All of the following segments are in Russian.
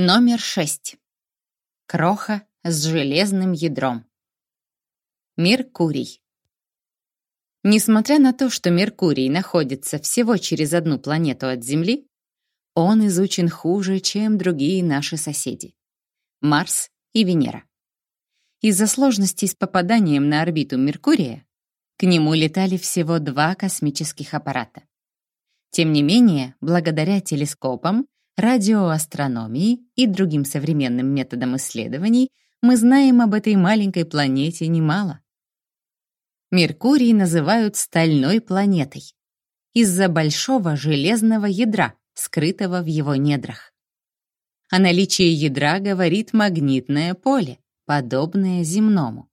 Номер 6. Кроха с железным ядром. Меркурий. Несмотря на то, что Меркурий находится всего через одну планету от Земли, он изучен хуже, чем другие наши соседи — Марс и Венера. Из-за сложностей с попаданием на орбиту Меркурия к нему летали всего два космических аппарата. Тем не менее, благодаря телескопам, радиоастрономии и другим современным методам исследований мы знаем об этой маленькой планете немало. Меркурий называют стальной планетой из-за большого железного ядра, скрытого в его недрах. О наличии ядра говорит магнитное поле, подобное земному.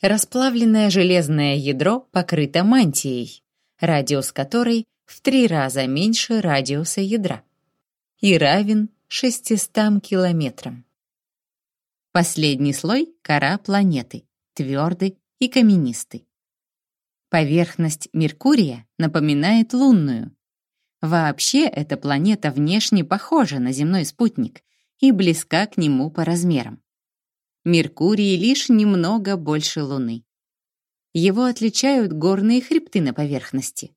Расплавленное железное ядро покрыто мантией, радиус которой в три раза меньше радиуса ядра и равен 600 километрам. Последний слой — кора планеты, твердый и каменистый. Поверхность Меркурия напоминает лунную. Вообще эта планета внешне похожа на земной спутник и близка к нему по размерам. Меркурий лишь немного больше Луны. Его отличают горные хребты на поверхности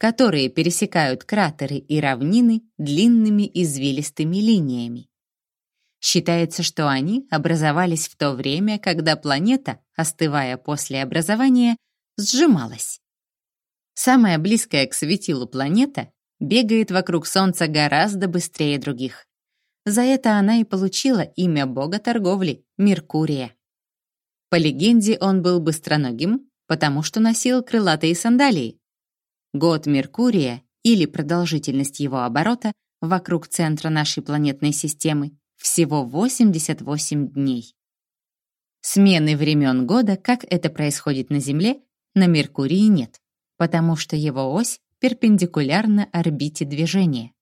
которые пересекают кратеры и равнины длинными извилистыми линиями. Считается, что они образовались в то время, когда планета, остывая после образования, сжималась. Самая близкая к светилу планета бегает вокруг Солнца гораздо быстрее других. За это она и получила имя бога торговли — Меркурия. По легенде, он был быстроногим, потому что носил крылатые сандалии, Год Меркурия или продолжительность его оборота вокруг центра нашей планетной системы всего 88 дней. Смены времен года, как это происходит на Земле, на Меркурии нет, потому что его ось перпендикулярна орбите движения.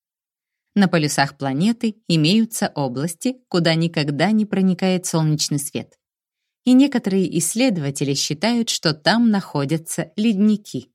На полюсах планеты имеются области, куда никогда не проникает солнечный свет. И некоторые исследователи считают, что там находятся ледники.